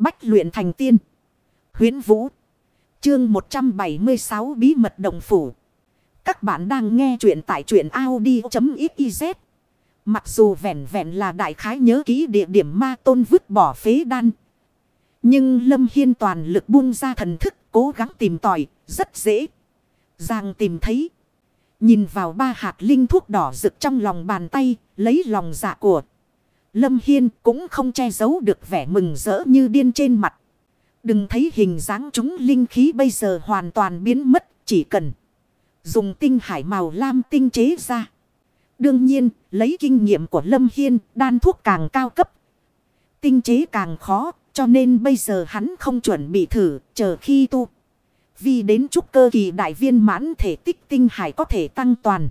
Bách luyện thành tiên. Huyến Vũ. Chương 176 Bí mật đồng phủ. Các bạn đang nghe truyện tại truyện Audi.xyz. Mặc dù vẹn vẹn là đại khái nhớ ký địa điểm ma tôn vứt bỏ phế đan. Nhưng Lâm Hiên toàn lực buông ra thần thức cố gắng tìm tòi, rất dễ. Giang tìm thấy. Nhìn vào ba hạt linh thuốc đỏ rực trong lòng bàn tay, lấy lòng dạ của. Lâm Hiên cũng không che giấu được vẻ mừng rỡ như điên trên mặt. Đừng thấy hình dáng chúng linh khí bây giờ hoàn toàn biến mất, chỉ cần dùng tinh hải màu lam tinh chế ra. Đương nhiên, lấy kinh nghiệm của Lâm Hiên, đan thuốc càng cao cấp. Tinh chế càng khó, cho nên bây giờ hắn không chuẩn bị thử, chờ khi tu. Vì đến trúc cơ kỳ đại viên mãn thể tích tinh hải có thể tăng toàn.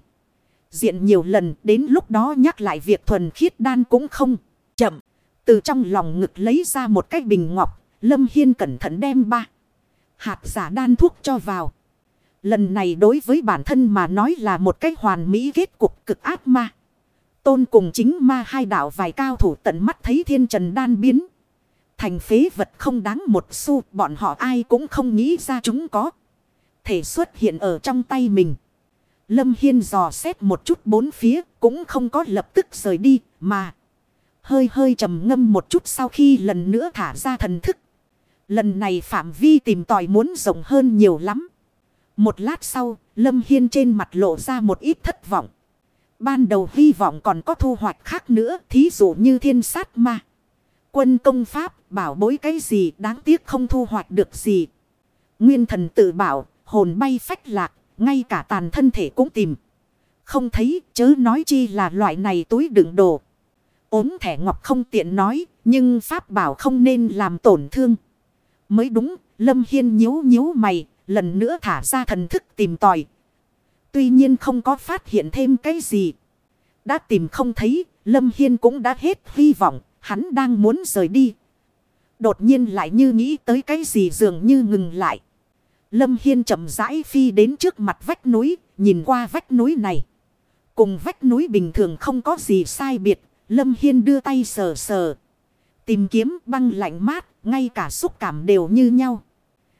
Diện nhiều lần, đến lúc đó nhắc lại việc thuần khiết đan cũng không chậm. Từ trong lòng ngực lấy ra một cái bình ngọc, Lâm Hiên cẩn thận đem ba. Hạt giả đan thuốc cho vào. Lần này đối với bản thân mà nói là một cách hoàn mỹ kết cục cực ác ma. Tôn cùng chính ma hai đạo vài cao thủ tận mắt thấy thiên trần đan biến. Thành phế vật không đáng một xu bọn họ ai cũng không nghĩ ra chúng có. Thể xuất hiện ở trong tay mình. Lâm Hiên dò xét một chút bốn phía cũng không có lập tức rời đi mà. Hơi hơi trầm ngâm một chút sau khi lần nữa thả ra thần thức. Lần này phạm vi tìm tòi muốn rộng hơn nhiều lắm. Một lát sau, Lâm Hiên trên mặt lộ ra một ít thất vọng. Ban đầu hy vọng còn có thu hoạch khác nữa, thí dụ như thiên sát ma. Quân công pháp, bảo bối cái gì đáng tiếc không thu hoạch được gì. Nguyên thần tự bảo, hồn bay phách lạc, ngay cả tàn thân thể cũng tìm. Không thấy, chớ nói chi là loại này túi đựng đồ. ốm thẻ ngọc không tiện nói, nhưng pháp bảo không nên làm tổn thương. Mới đúng, Lâm Hiên nhíu nhíu mày, lần nữa thả ra thần thức tìm tòi. Tuy nhiên không có phát hiện thêm cái gì. Đã tìm không thấy, Lâm Hiên cũng đã hết hy vọng, hắn đang muốn rời đi. Đột nhiên lại như nghĩ tới cái gì dường như ngừng lại. Lâm Hiên chậm rãi phi đến trước mặt vách núi, nhìn qua vách núi này. Cùng vách núi bình thường không có gì sai biệt, Lâm Hiên đưa tay sờ sờ. Tìm kiếm băng lạnh mát, ngay cả xúc cảm đều như nhau.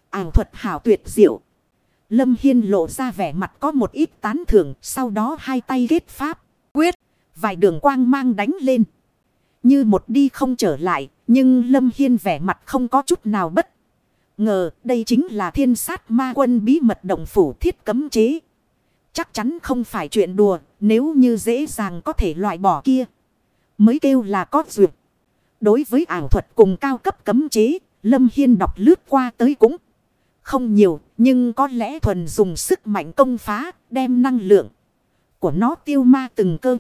Ảo thuật hảo tuyệt diệu. Lâm Hiên lộ ra vẻ mặt có một ít tán thưởng, sau đó hai tay ghét pháp, quyết, vài đường quang mang đánh lên. Như một đi không trở lại, nhưng Lâm Hiên vẻ mặt không có chút nào bất. Ngờ đây chính là thiên sát ma quân bí mật động phủ thiết cấm chế. Chắc chắn không phải chuyện đùa, nếu như dễ dàng có thể loại bỏ kia. Mới kêu là có duyệt. Đối với ảo thuật cùng cao cấp cấm chế, Lâm Hiên đọc lướt qua tới cũng không nhiều, nhưng có lẽ thuần dùng sức mạnh công phá, đem năng lượng của nó tiêu ma từng cơ.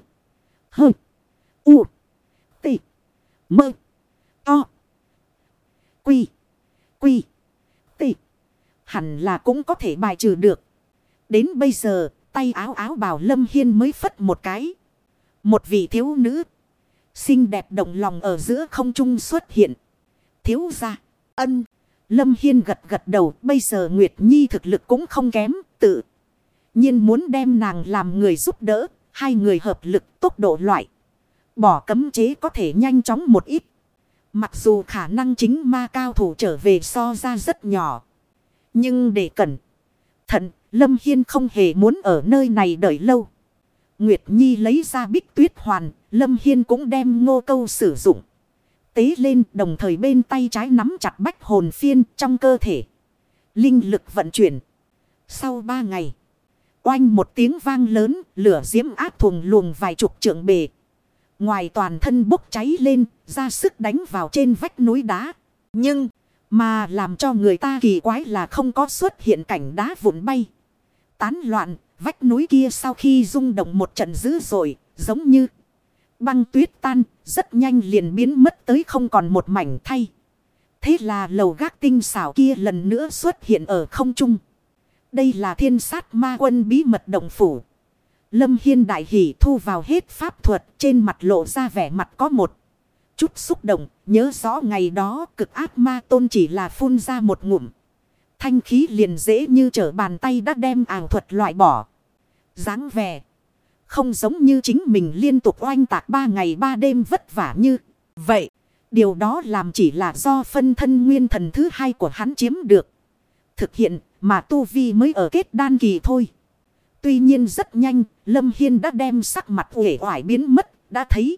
Hơ. U. tị, Mơ. To. Quy. Quy. T. Hẳn là cũng có thể bài trừ được. Đến bây giờ, tay áo áo bào Lâm Hiên mới phất một cái. Một vị thiếu nữ. Xinh đẹp động lòng ở giữa không trung xuất hiện. Thiếu ra. Ân. Lâm Hiên gật gật đầu. Bây giờ Nguyệt Nhi thực lực cũng không kém. Tự nhiên muốn đem nàng làm người giúp đỡ. Hai người hợp lực tốc độ loại. Bỏ cấm chế có thể nhanh chóng một ít. Mặc dù khả năng chính ma cao thủ trở về so ra rất nhỏ. Nhưng để cẩn thận, Lâm Hiên không hề muốn ở nơi này đợi lâu. Nguyệt Nhi lấy ra bích tuyết hoàn, Lâm Hiên cũng đem ngô câu sử dụng. Tế lên đồng thời bên tay trái nắm chặt bách hồn phiên trong cơ thể. Linh lực vận chuyển. Sau ba ngày, oanh một tiếng vang lớn, lửa diễm áp thùng luồng vài chục trượng bề. Ngoài toàn thân bốc cháy lên, ra sức đánh vào trên vách núi đá. Nhưng, mà làm cho người ta kỳ quái là không có xuất hiện cảnh đá vụn bay. Tán loạn, vách núi kia sau khi rung động một trận dữ dội, giống như băng tuyết tan, rất nhanh liền biến mất tới không còn một mảnh thay. Thế là lầu gác tinh xảo kia lần nữa xuất hiện ở không trung. Đây là thiên sát ma quân bí mật động phủ. Lâm Hiên đại hỷ thu vào hết pháp thuật trên mặt lộ ra vẻ mặt có một chút xúc động. Nhớ rõ ngày đó cực ác ma tôn chỉ là phun ra một ngụm. Thanh khí liền dễ như trở bàn tay đã đem ảo thuật loại bỏ. dáng vẻ. Không giống như chính mình liên tục oanh tạc ba ngày ba đêm vất vả như vậy. Điều đó làm chỉ là do phân thân nguyên thần thứ hai của hắn chiếm được. Thực hiện mà Tu Vi mới ở kết đan kỳ thôi. Tuy nhiên rất nhanh, Lâm Hiên đã đem sắc mặt uể oải biến mất, đã thấy.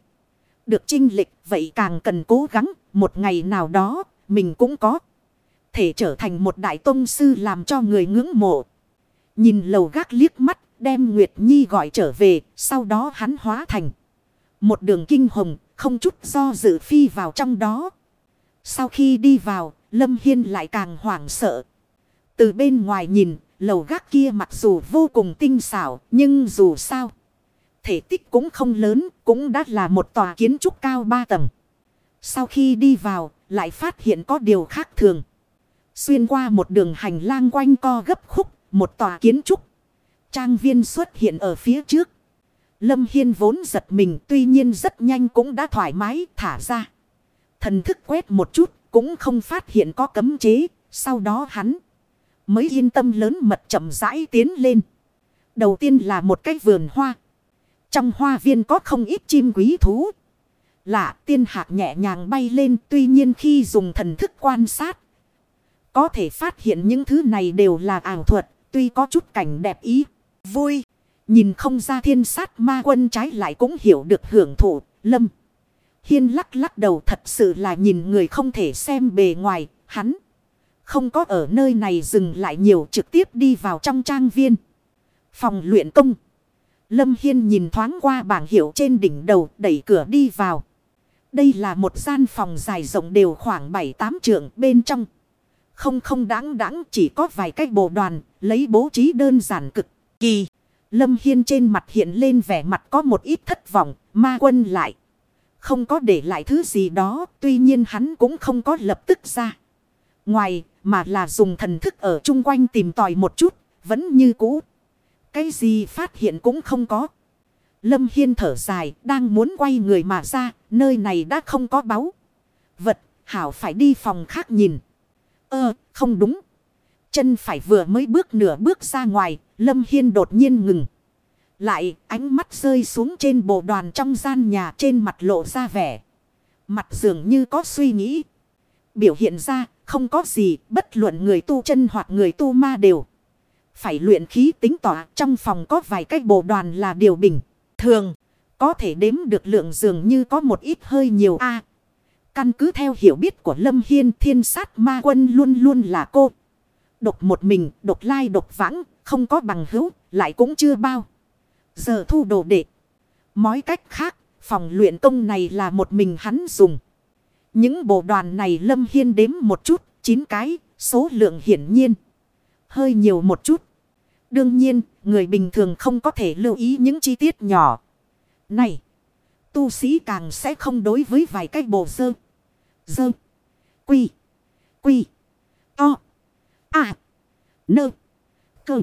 Được trinh lịch, vậy càng cần cố gắng, một ngày nào đó, mình cũng có. Thể trở thành một đại tông sư làm cho người ngưỡng mộ. Nhìn lầu gác liếc mắt, đem Nguyệt Nhi gọi trở về, sau đó hắn hóa thành. Một đường kinh hồng, không chút do dự phi vào trong đó. Sau khi đi vào, Lâm Hiên lại càng hoảng sợ. Từ bên ngoài nhìn, lầu gác kia mặc dù vô cùng tinh xảo, nhưng dù sao. Thể tích cũng không lớn, cũng đã là một tòa kiến trúc cao ba tầng. Sau khi đi vào, lại phát hiện có điều khác thường. Xuyên qua một đường hành lang quanh co gấp khúc, một tòa kiến trúc. Trang viên xuất hiện ở phía trước. Lâm Hiên vốn giật mình tuy nhiên rất nhanh cũng đã thoải mái thả ra. Thần thức quét một chút cũng không phát hiện có cấm chế. Sau đó hắn mới yên tâm lớn mật chậm rãi tiến lên. Đầu tiên là một cái vườn hoa. Trong hoa viên có không ít chim quý thú. Lạ tiên hạc nhẹ nhàng bay lên tuy nhiên khi dùng thần thức quan sát. Có thể phát hiện những thứ này đều là ảo thuật tuy có chút cảnh đẹp ý, vui. Nhìn không ra thiên sát ma quân trái lại cũng hiểu được hưởng thụ, lâm. Hiên lắc lắc đầu thật sự là nhìn người không thể xem bề ngoài, hắn. Không có ở nơi này dừng lại nhiều trực tiếp đi vào trong trang viên. Phòng luyện công. Lâm Hiên nhìn thoáng qua bảng hiệu trên đỉnh đầu đẩy cửa đi vào. Đây là một gian phòng dài rộng đều khoảng 7-8 trượng bên trong. Không không đáng đáng chỉ có vài cái bộ đoàn lấy bố trí đơn giản cực kỳ. Lâm Hiên trên mặt hiện lên vẻ mặt có một ít thất vọng, ma quân lại. Không có để lại thứ gì đó, tuy nhiên hắn cũng không có lập tức ra. Ngoài, mà là dùng thần thức ở chung quanh tìm tòi một chút, vẫn như cũ. Cái gì phát hiện cũng không có. Lâm Hiên thở dài, đang muốn quay người mà ra, nơi này đã không có báu. Vật, Hảo phải đi phòng khác nhìn. Ơ, không đúng. Chân phải vừa mới bước nửa bước ra ngoài, Lâm Hiên đột nhiên ngừng. Lại, ánh mắt rơi xuống trên bộ đoàn trong gian nhà trên mặt lộ ra vẻ. Mặt dường như có suy nghĩ. Biểu hiện ra, không có gì, bất luận người tu chân hoặc người tu ma đều. Phải luyện khí tính tỏa, trong phòng có vài cái bộ đoàn là điều bình. Thường, có thể đếm được lượng dường như có một ít hơi nhiều a Căn cứ theo hiểu biết của Lâm Hiên thiên sát ma quân luôn luôn là cô. Độc một mình, độc lai độc vãng, không có bằng hữu, lại cũng chưa bao. Giờ thu đồ đệ. Mói cách khác, phòng luyện công này là một mình hắn dùng. Những bộ đoàn này Lâm Hiên đếm một chút, chín cái, số lượng hiển nhiên. Hơi nhiều một chút. Đương nhiên, người bình thường không có thể lưu ý những chi tiết nhỏ. Này! Tu sĩ càng sẽ không đối với vài cái bộ dơ. Dơ. Quy. Quy. To. À. Nơ. Cơ.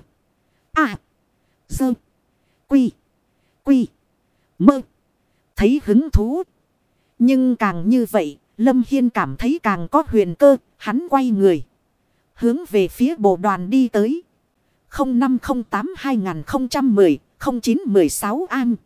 À. Dơ. Quy. Quy. Mơ. Thấy hứng thú. Nhưng càng như vậy, Lâm Hiên cảm thấy càng có huyền cơ, hắn quay người. Hướng về phía bộ đoàn đi tới. 0508 2010 0916 An.